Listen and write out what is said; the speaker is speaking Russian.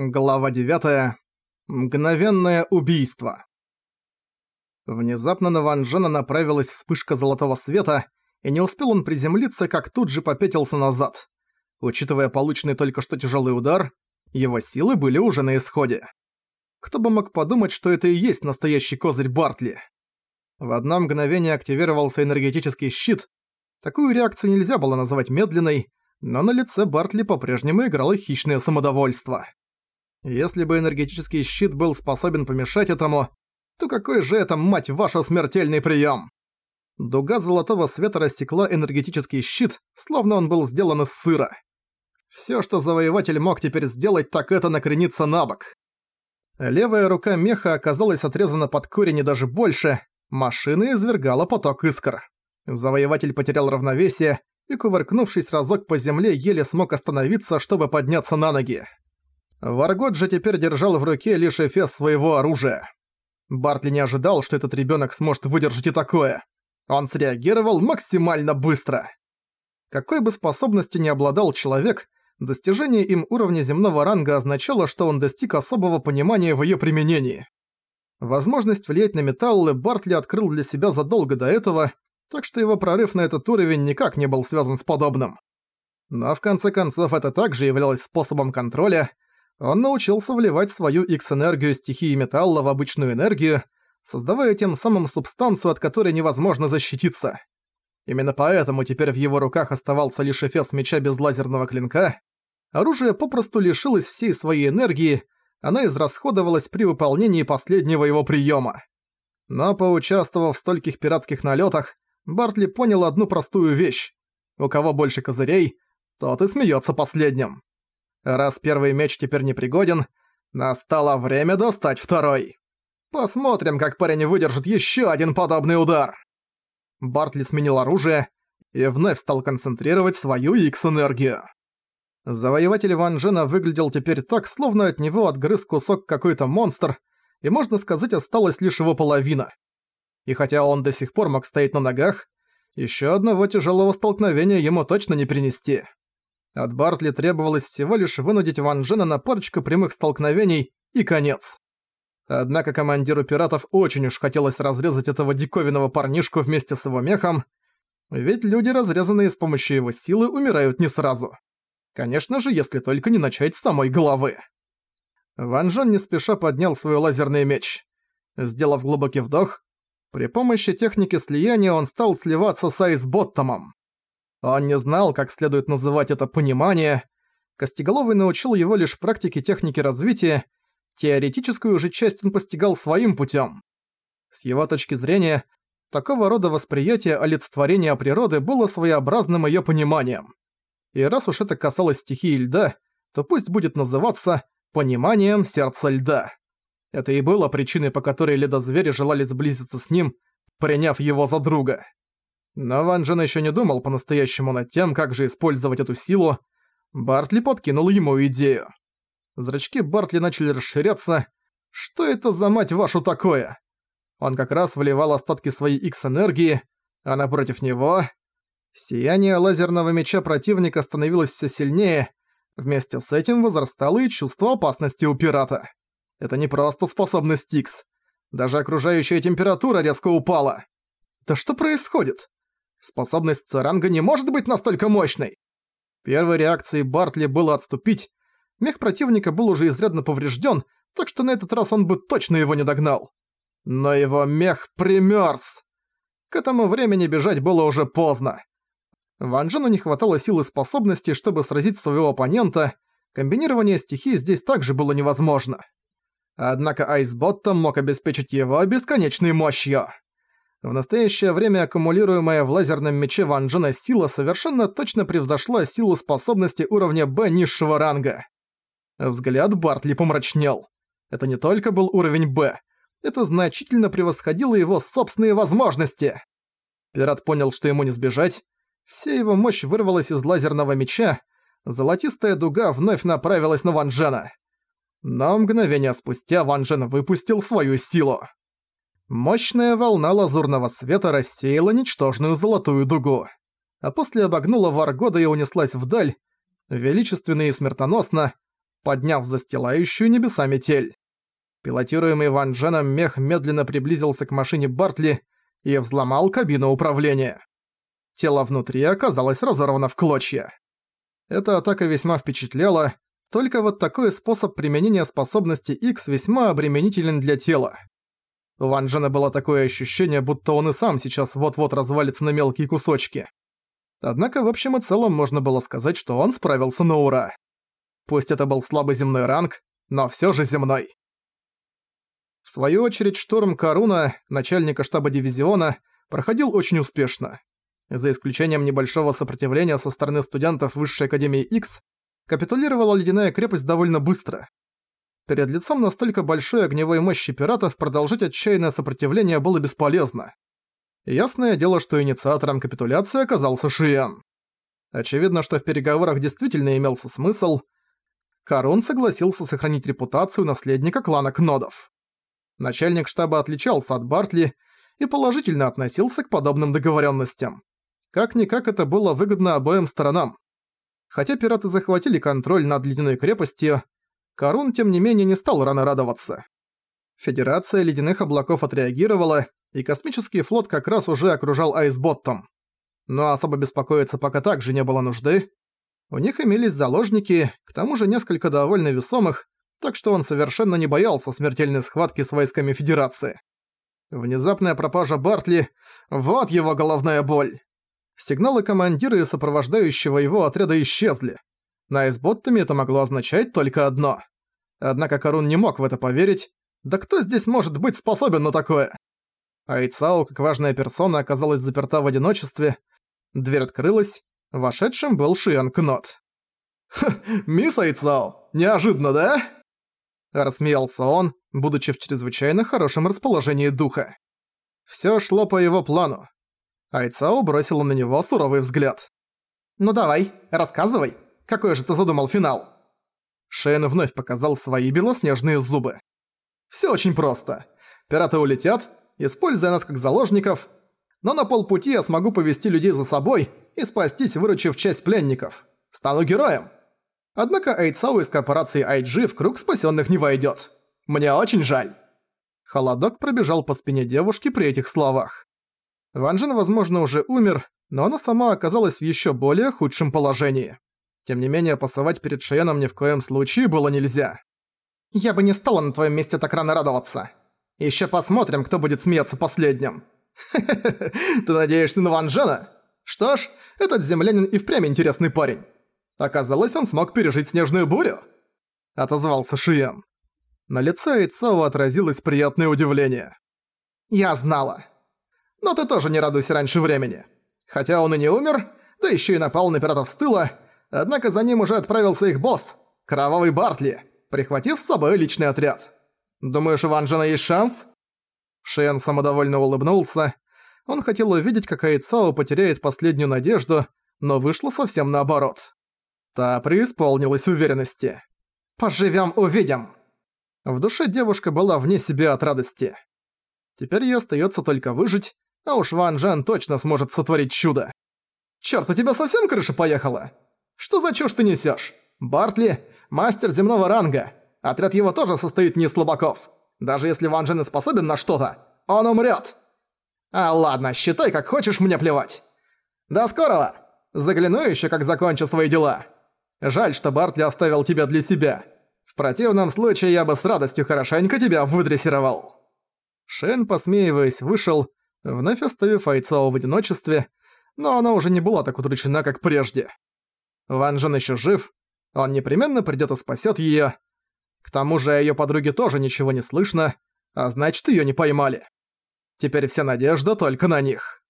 Глава 9. Мгновенное убийство. Внезапно на Ван Джена направилась вспышка золотого света, и не успел он приземлиться, как тут же попятился назад. Учитывая полученный только что тяжелый удар, его силы были уже на исходе. Кто бы мог подумать, что это и есть настоящий козырь Бартли. В одно мгновение активировался энергетический щит. Такую реакцию нельзя было назвать медленной, но на лице Бартли по-прежнему играло хищное самодовольство. Если бы энергетический щит был способен помешать этому, то какой же это, мать ваша, смертельный прием? Дуга золотого света рассекла энергетический щит, словно он был сделан из сыра. Все, что завоеватель мог теперь сделать, так это накрениться на бок. Левая рука меха оказалась отрезана под корень и даже больше, машина извергала поток искр. Завоеватель потерял равновесие и, кувыркнувшись разок по земле, еле смог остановиться, чтобы подняться на ноги. Варгот же теперь держал в руке лишь эфес своего оружия. Бартли не ожидал, что этот ребенок сможет выдержать и такое. Он среагировал максимально быстро. Какой бы способностью ни обладал человек, достижение им уровня земного ранга означало, что он достиг особого понимания в ее применении. Возможность влиять на металлы Бартли открыл для себя задолго до этого, так что его прорыв на этот уровень никак не был связан с подобным. Но в конце концов это также являлось способом контроля, он научился вливать свою X-энергию стихии металла в обычную энергию, создавая тем самым субстанцию, от которой невозможно защититься. Именно поэтому теперь в его руках оставался лишь эфес меча без лазерного клинка. Оружие попросту лишилось всей своей энергии, она израсходовалась при выполнении последнего его приема. Но поучаствовав в стольких пиратских налетах, Бартли понял одну простую вещь. У кого больше козырей, тот и смеется последним. Раз первый меч теперь непригоден, настало время достать второй. Посмотрим, как парень выдержит еще один подобный удар. Бартли сменил оружие и вновь стал концентрировать свою X-энергию. Завоеватель Ван Джена выглядел теперь так, словно от него отгрыз кусок какой-то монстр, и можно сказать, осталась лишь его половина. И хотя он до сих пор мог стоять на ногах, еще одного тяжелого столкновения ему точно не принести. От Бартли требовалось всего лишь вынудить Ван Джена на парочку прямых столкновений и конец. Однако командиру пиратов очень уж хотелось разрезать этого диковинного парнишку вместе с его мехом, ведь люди, разрезанные с помощью его силы, умирают не сразу. Конечно же, если только не начать с самой головы. Ван Джен не спеша поднял свой лазерный меч. Сделав глубокий вдох, при помощи техники слияния он стал сливаться с Айсботтомом. Он не знал, как следует называть это понимание. Костеголовый научил его лишь практике техники развития, теоретическую же часть он постигал своим путем. С его точки зрения, такого рода восприятие олицетворения природы было своеобразным ее пониманием. И раз уж это касалось стихии льда, то пусть будет называться «пониманием сердца льда». Это и было причиной, по которой ледозвери желали сблизиться с ним, приняв его за друга. Но Ван Джен еще не думал по-настоящему над тем, как же использовать эту силу. Бартли подкинул ему идею. Зрачки Бартли начали расширяться. Что это за мать вашу такое? Он как раз вливал остатки своей X-энергии, а напротив него... Сияние лазерного меча противника становилось все сильнее, вместе с этим возрастало и чувство опасности у пирата. Это не просто способность X. Даже окружающая температура резко упала. Да что происходит? Способность Царанга не может быть настолько мощной. Первой реакцией Бартли было отступить. Мех противника был уже изрядно поврежден, так что на этот раз он бы точно его не догнал. Но его мех примёрз. К этому времени бежать было уже поздно. Ван Джену не хватало силы способности, чтобы сразить своего оппонента, комбинирование стихий здесь также было невозможно. Однако Айсботтом мог обеспечить его бесконечной мощью. В настоящее время аккумулируемая в лазерном мече Ван Джена сила совершенно точно превзошла силу способности уровня Б низшего ранга. Взгляд Бартли помрачнел. Это не только был уровень Б, это значительно превосходило его собственные возможности. Пират понял, что ему не сбежать. Вся его мощь вырвалась из лазерного меча, золотистая дуга вновь направилась на Ван Джена. Но мгновение спустя Ван Джен выпустил свою силу. Мощная волна лазурного света рассеяла ничтожную золотую дугу, а после обогнула Варгода и унеслась вдаль, величественно и смертоносно, подняв застилающую небеса метель. Пилотируемый Ван Дженом мех медленно приблизился к машине Бартли и взломал кабину управления. Тело внутри оказалось разорвано в клочья. Эта атака весьма впечатляла, только вот такой способ применения способности X весьма обременителен для тела. У Ван Джена было такое ощущение, будто он и сам сейчас вот-вот развалится на мелкие кусочки. Однако в общем и целом можно было сказать, что он справился на ура. Пусть это был слабый земной ранг, но всё же земной. В свою очередь штурм Каруна, начальника штаба дивизиона, проходил очень успешно. За исключением небольшого сопротивления со стороны студентов Высшей Академии X, капитулировала ледяная крепость довольно быстро. Перед лицом настолько большой огневой мощи пиратов продолжить отчаянное сопротивление было бесполезно. Ясное дело, что инициатором капитуляции оказался Шиен. Очевидно, что в переговорах действительно имелся смысл. Карун согласился сохранить репутацию наследника клана Кнодов. Начальник штаба отличался от Бартли и положительно относился к подобным договоренностям. Как-никак это было выгодно обоим сторонам. Хотя пираты захватили контроль над ледяной крепостью, Карун, тем не менее, не стал рано радоваться. Федерация Ледяных Облаков отреагировала, и космический флот как раз уже окружал Айсботтом. Но особо беспокоиться пока также не было нужды. У них имелись заложники, к тому же несколько довольно весомых, так что он совершенно не боялся смертельной схватки с войсками Федерации. Внезапная пропажа Бартли – вот его головная боль. Сигналы командира и сопровождающего его отряда исчезли. На айсботтами это могло означать только одно. Однако Карун не мог в это поверить. Да кто здесь может быть способен на такое? Айцао, как важная персона, оказалась заперта в одиночестве. Дверь открылась. Вошедшим был Шиан Кнот. мисс Айцао, неожиданно, да?» Рассмеялся он, будучи в чрезвычайно хорошем расположении духа. Всё шло по его плану. Айцао бросила на него суровый взгляд. «Ну давай, рассказывай, какой же ты задумал финал?» Шейн вновь показал свои белоснежные зубы. «Всё очень просто. Пираты улетят, используя нас как заложников, но на полпути я смогу повести людей за собой и спастись, выручив часть пленников. Стану героем. Однако Айцао из корпорации IG в круг спасённых не войдёт. Мне очень жаль». Холодок пробежал по спине девушки при этих словах. Ван Джен, возможно, уже умер, но она сама оказалась в ещё более худшем положении. Тем не менее, пасовать перед Шиеном ни в коем случае было нельзя. «Я бы не стала на твоем месте так рано радоваться. Ещё посмотрим, кто будет смеяться последним». Ты надеешься на Ван Джена? Что ж, этот землянин и впрямь интересный парень. Оказалось, он смог пережить снежную бурю. Отозвался Шиен. На лице Ицао отразилось приятное удивление. «Я знала. Но ты тоже не радуйся раньше времени. Хотя он и не умер, да ещё и напал на пиратов с тыла, Однако за ним уже отправился их босс, Кровавый Бартли, прихватив с собой личный отряд. Думаешь, у Ван есть шанс? Шен самодовольно улыбнулся. Он хотел увидеть, как Айцао потеряет последнюю надежду, но вышло совсем наоборот. Та преисполнилась уверенности. «Поживем, увидим!» В душе девушка была вне себя от радости. Теперь ей остается только выжить, а уж Ван Джен точно сможет сотворить чудо. «Чёрт, у тебя совсем крыша поехала?» Что за чушь ты несешь? Бартли – мастер земного ранга. Отряд его тоже состоит не из слабаков. Даже если Ван Джен способен на что-то, он умрет. А ладно, считай, как хочешь, мне плевать. До скорого. Загляну еще, как закончу свои дела. Жаль, что Бартли оставил тебя для себя. В противном случае я бы с радостью хорошенько тебя выдрессировал. Шен, посмеиваясь, вышел, вновь оставив Айцао в одиночестве, но она уже не была так удручена, как прежде. Ван Джен ещё жив, он непременно придёт и спасёт её. К тому же о её подруге тоже ничего не слышно, а значит, её не поймали. Теперь вся надежда только на них.